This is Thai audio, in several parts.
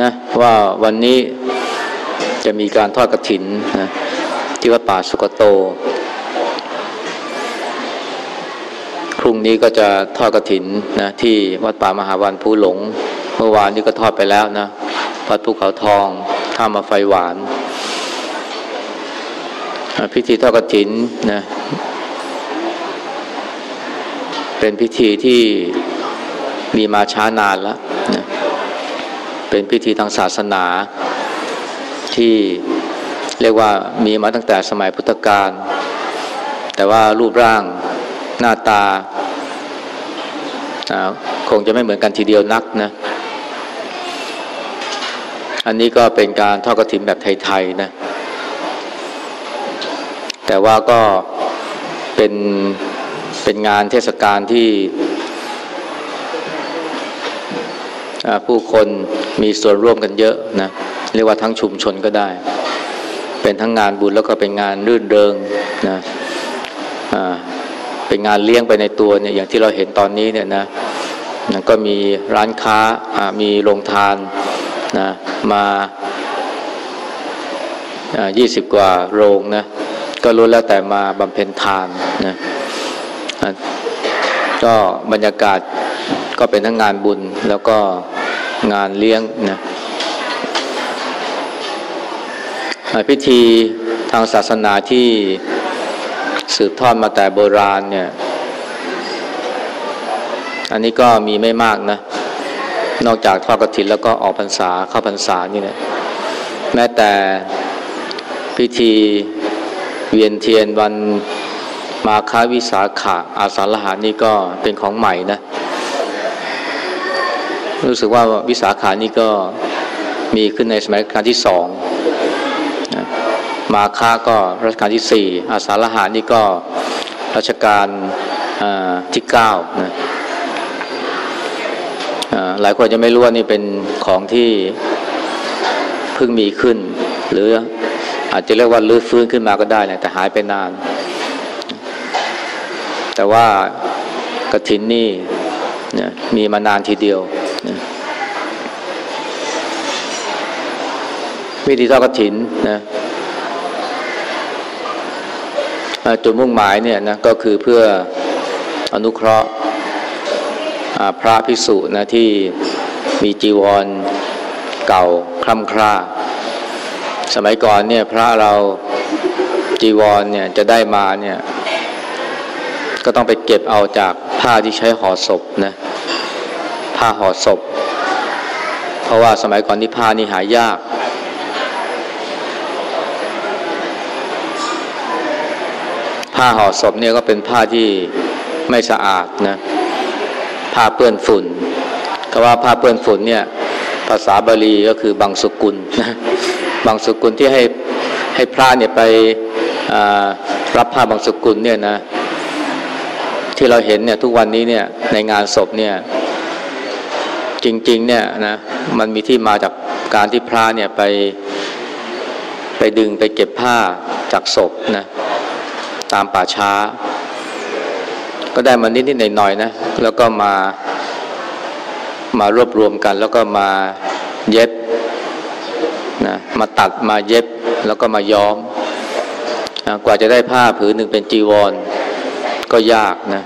นะว่าวันนี้จะมีการทอดกระถินนะที่วัดป่าสุกโต พรุ่งนี้ก็จะทอดกระถินนะที่วัดป่ามหาวันภูหลง เมื่อวานนี้ก็ทอดไปแล้วนะวัดภูเขาทองท่ามาไฟหวาน พิธีทอดกระถินนะเป็นพิธีที่มีมาช้านานแล้ว เป็นพิธีทางศาสนาที่เรียกว่ามีมาตั้งแต่สมัยพุทธกาลแต่ว่ารูปร่างหน้าตาคงจะไม่เหมือนกันทีเดียวนักนะ อันนี้ก็เป็นการทอดกระถิ่นแบบไทยๆนะ แต่ว่าก็เป็นเป็นงานเทศกาลที่ผู้คน มีส่วนร่วมกันเยอะนะเรียกว่าทั้งชุมชนก็ได้ เป็นทั้งงานบุญแล้วก็เป็นงานรื่นเริงนะเป็นงานเลี้ยงไปในตัวเนี่ยอย่างที่เราเห็นตอนนี้เนี่ยนะนะก็มีร้านค้ามีโรงทานนะมายี่สิบกว่าโรงนะก็รู้แล้วแต่มาบำเพ็ญทานนะก็บรรยากาศก็เป็นทั้งงานบุญแล้วก็ งานเลี้ยงนะพิธีทางศาสนาที่สืบทอดมาแต่โบราณเนี่ย อันนี้ก็มีไม่มากนะ นอกจากทอดกระถินแล้วก็ออกพรรษาเข้าพรรษานี่นะแม้แต่พิธีเวียนเทียนวันมาค้าวิสาขะอาสาฬหานี่ก็เป็นของใหม่นะ รู้สึกว่าวิสาขานี่ก็มีขึ้นในสมัยรัชกาลที่สองมาค้าก็รัชกาลที่สี่อาสาฬหานี่ก็รัชกาลที่เก้านะหลายคนจะไม่รู้ว่านี่เป็นของที่เพิ่งมีขึ้น หรืออาจจะเรียกว่าลื้อฟื้นขึ้นมาก็ได้นะแต่หายไปนาน แต่ว่ากระถินนี่นะมีมานานทีเดียวนะ วิธีทอดกระถินนะจุดมุ่งหมายเนี่ยนะก็คือเพื่ออนุเคราะห์พระภิกษุนะที่มีจีวรเก่าคล่ำคร่า สมัยก่อนเนี่ยพระเราจีวรเนี่ยจะได้มาเนี่ยก็ต้องไปเก็บเอาจากผ้าที่ใช้ห่อศพนะผ้าห่อศพ เพราะว่าสมัยก่อนนี่ผ้านี่หายาก ผ้าห่อศพเนี่ยก็เป็นผ้าที่ไม่สะอาดนะผ้าเปื้อนฝุ่นคำว่าผ้าเปื้อนฝุ่นเนี่ยภาษาบาลีก็คือบางสุกุลนะบางสุกุลที่ให้ให้พระเนี่ยไปรับผ้าบางสุกุลเนี่ยนะที่เราเห็นเนี่ยทุกวันนี้เนี่ยในงานศพเนี่ยจริงๆเนี่ยนะมันมีที่มาจากการที่พระเนี่ยไปไปดึงไปเก็บผ้าจากศพนะ ตามป่าช้า ก็ได้มานิดๆหน่อยๆนะ แล้วก็มามารวบรวมกัน แล้วก็มาเย็บนะมาตัดมาเย็บแล้วก็มาย้อมนะกว่าจะได้ผ้าผืนหนึ่งเป็นจีวร ก็ยากนะ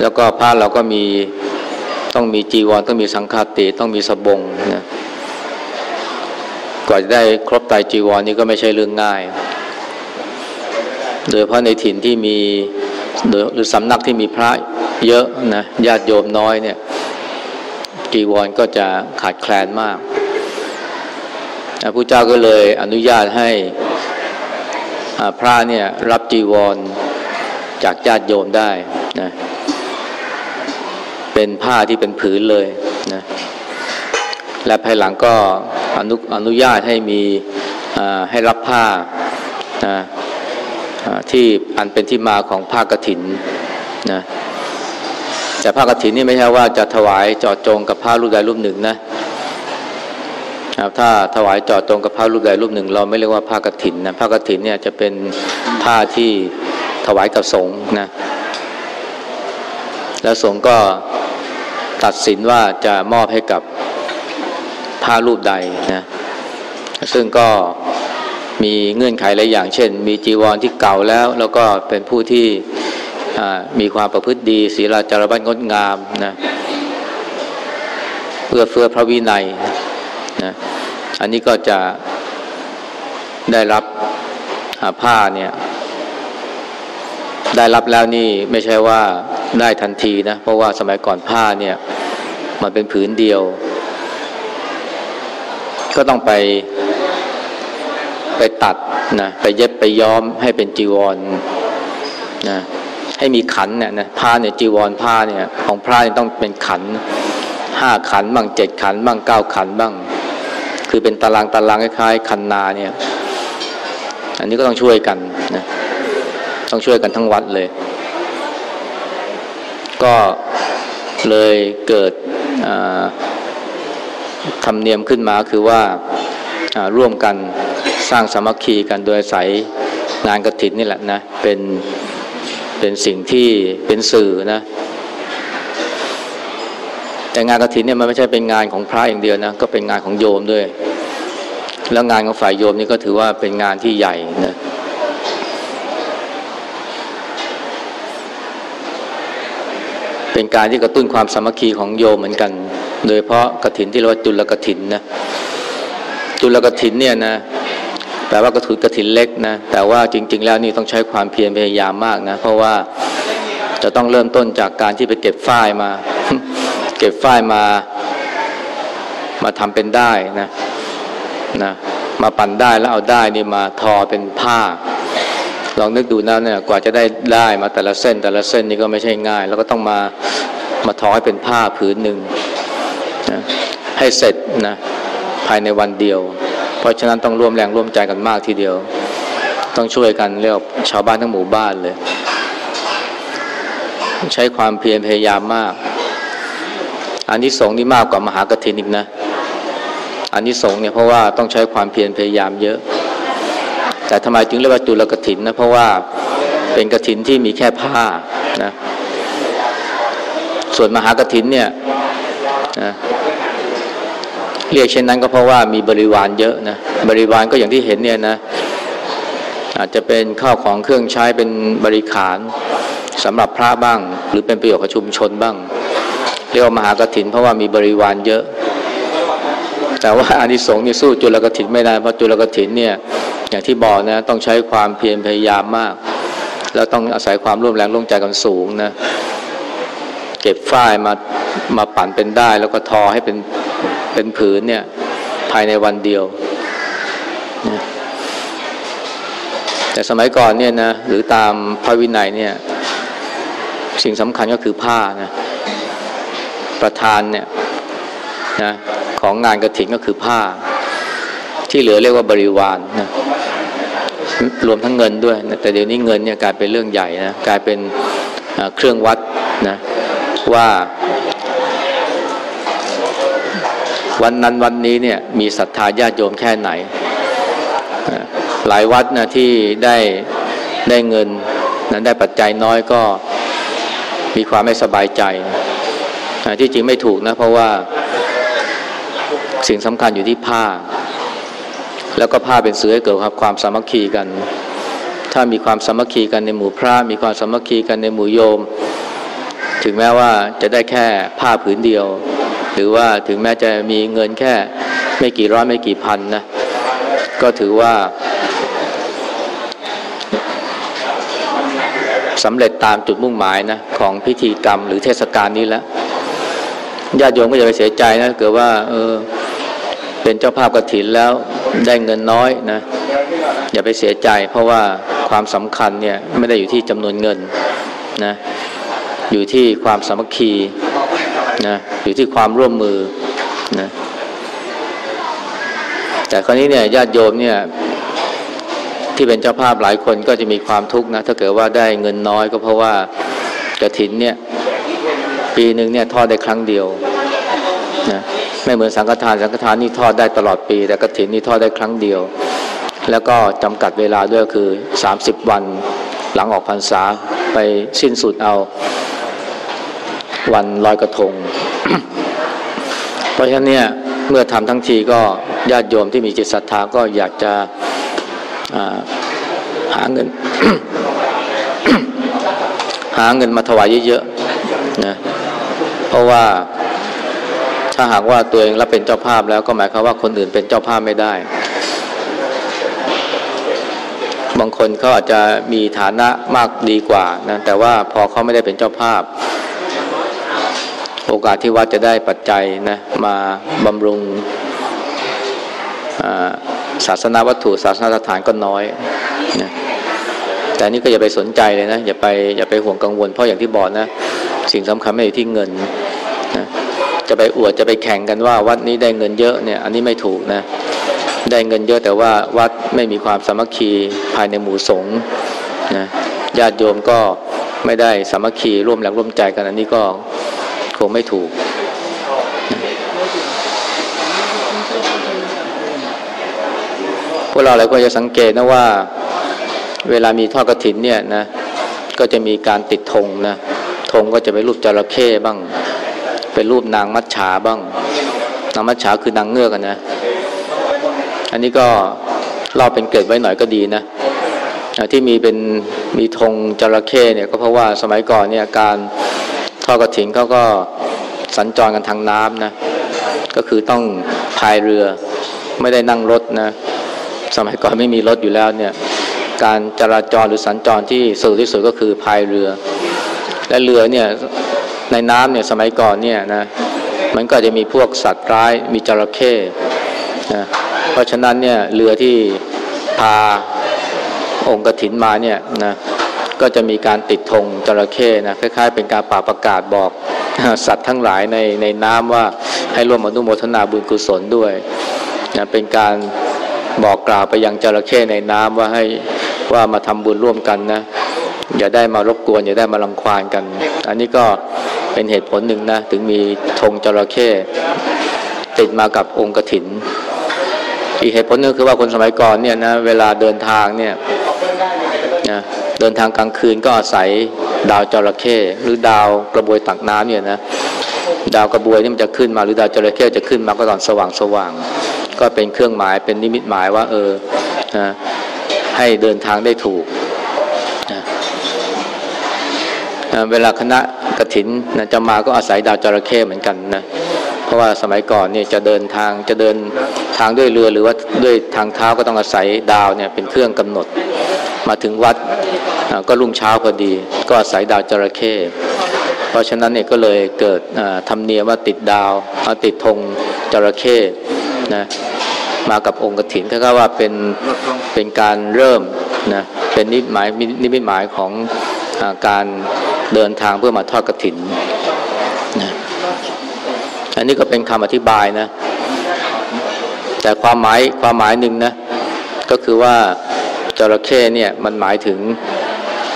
แล้วก็ผ้าเราก็มีต้องมีจีวรต้องมีสังฆาติต้องมีสบงนะกว่าจะได้ครบไตจีวรนี่ก็ไม่ใช่เรื่องง่าย โดยเพราะในถิ่นที่มีหรือสำนักที่มีพระเยอะนะญาติโยมน้อยเนี่ยจีวรก็จะขาดแคลนมากพระพุทธเจ้าก็เลยอนุญาตให้พระเนี่ยรับจีวรจากญาติโยมได้นะเป็นผ้าที่เป็นผืนเลยนะและภายหลังก็อนุอนุญาตให้มีให้รับผ้านะ ที่อันเป็นที่มาของผ้ากรถินนะแต่ผ้ากรถินนี่ไม่ใช่ว่าจะถวายจอดจงกับผ้ารูปใดรูปหนึ่งนะถ้าถวายจอดตรงกับผ้ารูปใดรูปหนึ่ง เราไม่เรียกว่าผ้ากรถินนะผ้ากรถินเนี่ยจะเป็นผ้าที่ถวายกับสงฆ์นะแล้วสงฆ์ก็ตัดสินว่าจะมอบให้กับผ้ารูปใดนะซึ่งก็ มีเงื่อนไขหลายอย่าง เช่น มีจีวรที่เก่าแล้ว แล้วก็เป็นผู้ที่มีความประพฤติดีศีลาจารบันงดงามนะเพื่อเฟื้อพระวินัยนะอันนี้ก็จะได้รับผ้าเนี่ยได้รับแล้วนี่ไม่ใช่ว่าได้ทันทีนะเพราะว่าสมัยก่อนผ้าเนี่ยมันเป็นผืนเดียว ก็ต้องไป ไปตัดนะไปเย็บไปย้อมให้เป็นจีวรนะให้มีขันเนี่ยนะผ้าเนี่ยจีวรผ้าเนี่ยของพระเนี่ยต้องเป็นขันห้าขันบ้างเจ็ดขันบ้างเก้าขันบ้าง คือเป็นตารางตารางคล้ายๆคันนาเนี่ย อันนี้ก็ต้องช่วยกันนะต้องช่วยกันทั้งวัดเลย ก็เลยเกิดธรรมเนียมขึ้นมาคือว่าร่วมกัน สร้างสามัคคีกันโดยอาศัยงานกระถินนี่แหละนะเป็นเป็นสิ่งที่เป็นสื่อนะ แต่งานกระถินเนี่ยมันไม่ใช่เป็นงานของพระอย่างเดียวนะก็เป็นงานของโยมด้วย แล้วงานของฝ่ายโยมนี่ก็ถือว่าเป็นงานที่ใหญ่นะเป็นการที่กระตุ้นความสามัคคีของโยมเหมือนกัน โดยเพราะกระถินที่เรียกว่าจุลกระถินนะจุลกระถินเนี่ยนะ แปลว่ากระถุนกระถินเล็กนะ แต่ว่าจริง ๆ แล้วนี่ต้องใช้ความเพียรพยายามมากนะ เพราะว่าจะต้องเริ่มต้นจากการที่ไปเก็บฝ้ายมา เก็บฝ้ายมา มาทำเป็นได้นะนะ มาปั่นได้แล้วเอาได้นี่มาทอเป็นผ้า ลองนึกดูนะเนี่ยกว่าจะได้ได้มาแต่ละเส้น แต่ละเส้นนี่ก็ไม่ใช่ง่าย แล้วก็ต้องมามาทอให้เป็นผ้าผืนหนึ่งนะให้เสร็จนะภายในวันเดียว เพราะฉะนั้นต้องร่วมแรงร่วมใจกันมากทีเดียว ต้องช่วยกันเรียกชาวบ้านทั้งหมู่บ้านเลย ใช้ความเพียรพยายามมาก อันนี้สงนี่มากกว่ามหากฐินอีกนะ อันนี้สงเนี่ยเพราะว่าต้องใช้ความเพียรพยายามเยอะ แต่ทำไมจึงเรียกว่าจุลกถินนะเพราะว่าเป็นกถินที่มีแค่ผ้านะส่วนมหากถินเนี่ยนะ เรียกเช่นนั้นก็เพราะว่ามีบริวารเยอะนะบริวารก็อย่างที่เห็นเนี่ยนะอาจจะเป็นข้าวของเครื่องใช้เป็นบริขารสำหรับพระบ้าง หรือเป็นประโยชน์กับชุมชนบ้าง เรียกว่ามหากถินเพราะว่ามีบริวารเยอะ แต่ว่าอานิสงส์นี่สู้จุลกถินไม่ได้เพราะจุลกถินเนี่ยอย่างที่บอกนะต้องใช้ความเพียรพยายามมาก แล้วต้องอาศัยความร่วมแรงร่วมใจกันสูงนะเก็บฝ้ายมามาปั่นเป็นได้ แล้วก็ทอให้เป็น เป็นผืนเนี่ยภายในวันเดียวนะแต่สมัยก่อนเนี่ยนะหรือตามพระวินัยเนี่ยสิ่งสำคัญก็คือผ้านะประธานเนี่ยนะของงานกระถิ่นก็คือผ้า ที่เหลือเรียกว่าบริวารนะรวมทั้งเงินด้วยนะแต่เดี๋ยวนี้เงินเนี่ยกลายเป็นเรื่องใหญ่นะกลายเป็นเครื่องวัดนะว่า วันนั้นวันนี้เนี่ยมีศรัทธาญาติโยมแค่ไหน หลายวัดนะที่ได้ได้เงินนั้นได้ปัจจัยน้อยก็มีความไม่สบายใจ ที่จริงไม่ถูกนะ เพราะว่าสิ่งสำคัญอยู่ที่ผ้า แล้วก็ผ้าเป็นเสื่อให้เกิดความสามัคคีกัน ถ้ามีความสามัคคีกันในหมู่พระ มีความสามัคคีกันในหมู่โยม ถึงแม้ว่าจะได้แค่ผ้าผืนเดียว หรือว่าถึงแม้จะมีเงินแค่ไม่กี่ร้อยไม่กี่พันนะ ก็ถือว่าสำเร็จตามจุดมุ่งหมายนะของพิธีกรรมหรือเทศกาลนี้แล้วญาติโยมก็อย่าไปเสียใจนะเกิดว่าเออเป็นเจ้าภาพกระถินแล้วได้เงินน้อยนะอย่าไปเสียใจ เพราะว่าความสำคัญเนี่ยไม่ได้อยู่ที่จำนวนเงินนะอยู่ที่ความสามัคคี นะอยู่ที่ความร่วมมือนะแต่คราวนี้เนี่ยญาติโยมเนี่ยที่เป็นเจ้าภาพหลายคนก็จะมีความทุกข์นะถ้าเกิดว่าได้เงินน้อยก็เพราะว่ากระถินเนี่ยปีหนึ่งเนี่ยทอดได้ครั้งเดียวนะไม่เหมือนสังฆทานสังฆทานนี่ทอดได้ตลอดปี แต่กฐินนี่ทอดได้ครั้งเดียว แล้วก็จำกัดเวลาด้วยคือ 30 วันหลังออกพรรษาไปสิ้นสุดเอา วันลอยกระทง เพราะฉะนั้นเนี่ยเมื่อทำทั้งทีก็ญาติโยมที่มีจิตศรัทธาก็อยากจะหาเงิน หาเงินมาถวายเยอะๆนะเพราะว่าถ้าหากว่าตัวเองรับเป็นเจ้าภาพแล้วก็หมายความว่าคนอื่นเป็นเจ้าภาพไม่ได้ บางคนเขาอาจจะมีฐานะมากดีกว่านะแต่ว่าพอเขาไม่ได้เป็นเจ้าภาพ โอกาสที่วัดจะได้ปัจจัยนะมาบำรุงศาสนาวัตถุศาสนาสถานก็น้อยนะแต่นี่ก็อย่าไปสนใจเลยนะอย่าไปอย่าไปห่วงกังวลเพราะอย่างที่บอกนะ สิ่งสำคัญไม่อยู่ที่เงินนะจะไปอวดจะไปแข่งกันว่า วัดนี้ได้เงินเยอะเนี่ย อันนี้ไม่ถูกนะได้เงินเยอะแต่ว่าวัดไม่มีความสามัคคีภายในหมู่สงฆ์นะญาติโยมก็ไม่ได้สามัคคีร่วมแรงร่วมใจกันอันนี้ก็ งไม่ถูก พวกเราหลายคนจะสังเกตนะว่า เวลามีทอดกระถินเนี่ยนะก็จะมีการติดธงนะธงก็จะเป็นรูปจระเข้บ้าง เป็นรูปนางมัจฉาบ้าง นางมัจฉาคือนางเงือกนะ อันนี้ก็เล่าเป็นเกิดไว้หน่อยก็ดีนะที่มีเป็นมีธงจระเข้เนี่ยก็เพราะว่าสมัยก่อนเนี่ยการ ทอดกระถินเขาก็สัญจรกันทางน้ำนะก็คือต้องพายเรือไม่ได้นั่งรถนะ สมัยก่อนไม่มีรถอยู่แล้วเนี่ย การจราจรหรือสัญจรที่สะดวกที่สุดก็คือพายเรือ และเรือเนี่ยในน้ำเนี่ยสมัยก่อนเนี่ยนะมันก็จะมีพวกสัตว์ร้ายมีจระเข้นะเพราะฉะนั้นเนี่ยเรือที่พาองค์กถินมาเนี่ยนะ ก็จะมีการติดธงจระเข้นะคล้ายๆ เป็นการป่าประกาศบอกสัตว์ทั้งหลายในในน้ำว่าให้ร่วมอนุโมทนาบุญกุศลด้วยนะเป็นการบอกกล่าวไปยังจระเข้ในน้ำว่าให้ว่ามาทำบุญร่วมกันนะอย่าได้มารบกวน อย่าได้มาลังควานกัน อันนี้ก็เป็นเหตุผลหนึ่งนะ ถึงมีธงจระเข้ติดมากับองค์กถิน อีกเหตุผลนึงคือว่าคนสมัยก่อนเนี่ยนะเวลาเดินทางเนี่ย เดินทางกลางคืนก็อาศัยดาวจระเข้หรือดาวกระบวยตักน้ำเนี่ยนะดาวกระบวยนี่มันจะขึ้นมาหรือดาวจระเข้จะขึ้นมาก็ตอนสว่างสว่างก็เป็นเครื่องหมายเป็นนิมิตหมายว่า เออนะให้เดินทางได้ถูกนะเวลาคณะกระถินนะจะมาก็อาศัยดาวจระเข้เหมือนกันนะเพราะว่าสมัยก่อนเนี่ยจะเดินทางจะเดินทางด้วยเรือหรือว่าด้วยทางเท้าก็ต้องอาศัยดาวเนี่ยเป็นเครื่องกำหนด มาถึงวัดก็รุ่งเช้าพอดี ก็อาศัยดาวจระเข้เพราะฉะนั้นเนี่ยก็เลยเกิดธรรมเนียมว่าติดดาวติดธงจระเข้นะมากับองค์กฐินก็ว่าเป็นเป็นการเริ่มนะเป็นนิหมายนิมิตหมายของอการเดินทางเพื่อมาทอดกฐินนะอันนี้ก็เป็นคำอธิบายนะ แต่ความหมายความหมายหนึ่งนะ ก็คือว่า ระเข้เนี่ยมันหมายถึง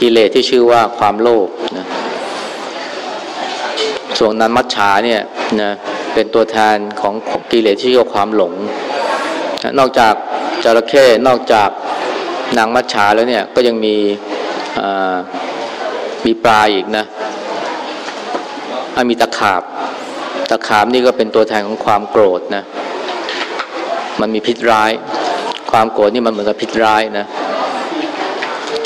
กิเลสที่ชื่อว่าความโลภนะส่วนนั้นมัจฉาเนี่ยนะเป็นตัวแทนของกิเลสที่เรียกความหลง นอกจากจระเข้นอกจากนางมัจฉาแล้วเนี่ยก็ยังมีมีปลาอีกนะมีตะขาบ ตะขาบนี่ก็เป็นตัวแทนของความโกรธนะมันมีพิษร้าย ความโกรธนี่มันเหมือนกับพิษร้ายนะ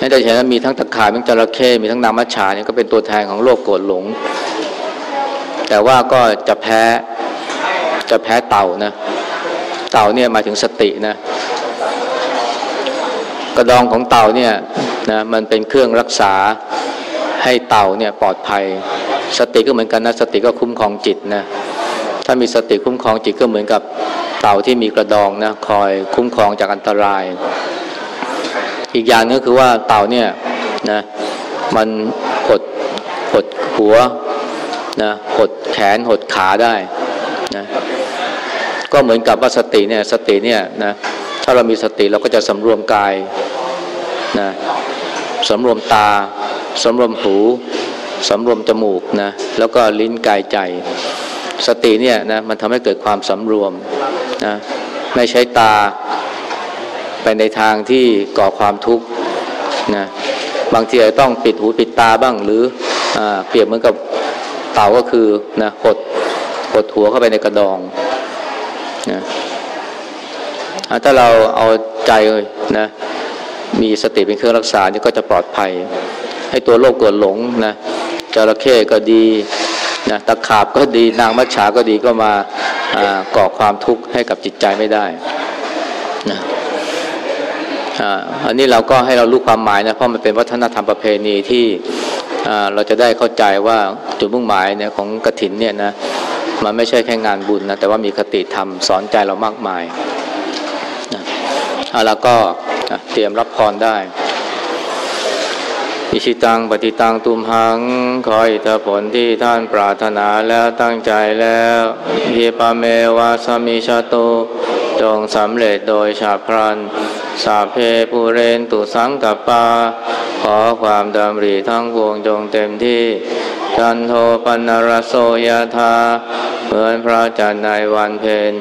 นั่นจะเห็นว่ามีทั้งตะขาบทั้งจระเข้มีทั้งนามัจฉาเนี่ยก็เป็นตัวแทนของโลกโกรธหลง แต่ว่าก็จะแพ้จะแพ้เต่านะ เต่าเนี่ยมาถึงสตินะ กระดองของเต่าเนี่ยนะมันเป็นเครื่องรักษาให้เต่าเนี่ยปลอดภัย สติก็เหมือนกันนะสติก็คุ้มครองจิตนะถ้ามีสติคุ้มครองจิตก็เหมือนกับเต่าที่มีกระดองนะคอยคุ้มครองจากอันตราย อีกอย่างนึงคือว่าเต่าเนี่ยนะมันหดหดหัวนะหดแขนหดขาได้นะก็เหมือนกับว่าสติเนี่ยสติเนี่ยนะถ้าเรามีสติเราก็จะสำรวมกายนะสำรวมตาสำรวมหูสำรวมจมูกนะแล้วก็ลิ้นกายใจ สติเนี่ยนะมันทำให้เกิดความสำรวมนะไม่ใช้ตา ไปในทางที่ก่อความทุกข์นะบางทีอาจต้องปิดหูปิดตาบ้าง หรืออเปรียบเหมือนกับเต่าก็คือนะหดหดหัวเข้าไปในกระดองนะถ้าเราเอาใจนะมีสติเป็นเครื่องรักษานี่ก็จะปลอดภัย ให้ตัวโลกเกิดหลงนะจระเข้ก็ดีนะตะขาบก็ดีนางมัจฉาก็ดีก็มาก่อความทุกข์ให้กับจิตใจไม่ได้นะ อันนี้เราก็ให้เรารู้ความหมายนะเพราะมันเป็นวัฒนธรรมประเพณีที่เราจะได้เข้าใจว่าจุดมุ่งหมายเนี่ยของกฐินเนี่ยนะมันไม่ใช่แค่งานบุญนะแต่ว่ามีคติธรรมสอนใจเรามากมายนะแล้วก็เตรียมรับพรได้อิชิตังปฏิตังตุมหังขออิทธผลที่ท่านปรารถนาแล้วตั้งใจแล้วเฮปาเมวาสมิชาโตจงสำเร็จโดยฉาพรัน สาเพปูเรนตุสังกัปปา ขอความดำริทั้งพวงจงเต็มที่จันโทปนรโสยธาเหมือนพระจันทร์ในวันเพ็ญ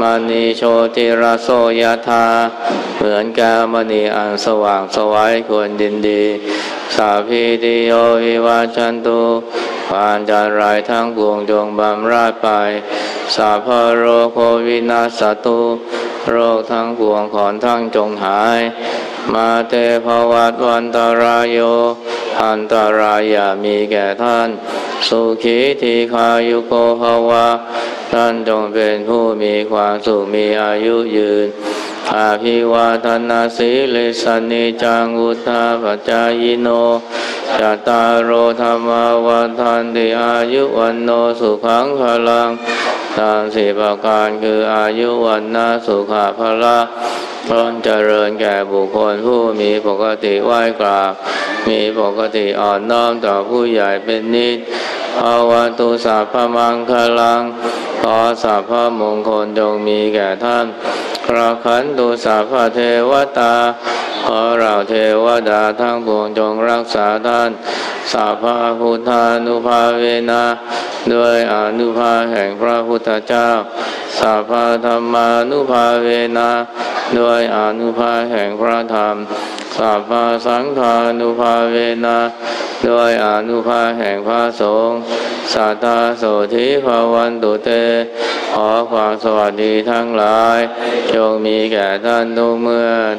มณีโชติรโสยธาเหมือนแก้วมณีอันสว่างสวัยควรดินดี สาพีติโยวิวาชันตุวานจันไรทั้งพวงจงบำราดไป สาพโรโควินาสตุ โรคทั้งปวงขอนทั้งจงหาย มาเตภวัตวันตรายโย อันตรายามีแก่ท่าน สุขีทีคายุโกภวะ ท่านจงเป็นผู้มีความสุขมีอายุยืนอาภิวาทนาสีลิสนิจังุทาปจายโนจตารโรธรรมวันทันติอายุวันโนสุขังพลัง ตามสี่ประการคืออายุวันนาสุขาภละพ้นเจริญแก่บุคคลผู้มีปกติไหว้กราบ มีปกติอ่อนน้อมต่อผู้ใหญ่เป็นนิดภาวะตุสัพพมังคลัง ขอสัพพมงคลจงมีแก่ท่านคราขันตุสัพพเทวตา ขอเราเทวดาทั้งปวงจงรักษาท่าน สัพพพุทธานุภาเวนะด้วยอนุภาแห่งพระพุทธเจ้าสัพพธรรมานุภาเวนะด้วยอนุภาแห่งพระธรรมสัพพสังฆานุภาเวนะด้วยอนุภาแห่งพระสงฆ์สัทธาโสธิภาวันตุเต ขอความสวัสดีทั้งหลาย จงมีแก่ท่านทุกเมื่อ